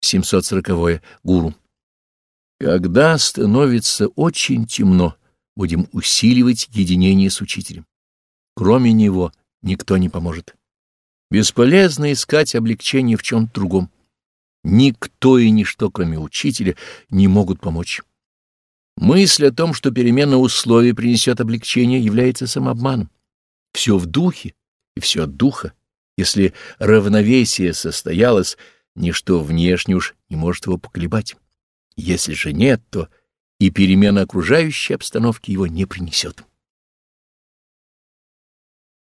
740. Гуру. Когда становится очень темно, будем усиливать единение с учителем. Кроме него никто не поможет. Бесполезно искать облегчение в чем-то другом. Никто и ничто, кроме учителя, не могут помочь. Мысль о том, что перемена условий принесет облегчение, является самообманом. Все в духе и все от духа. Если равновесие состоялось, ничто внешне уж не может его поколебать. Если же нет, то и перемена окружающей обстановки его не принесет.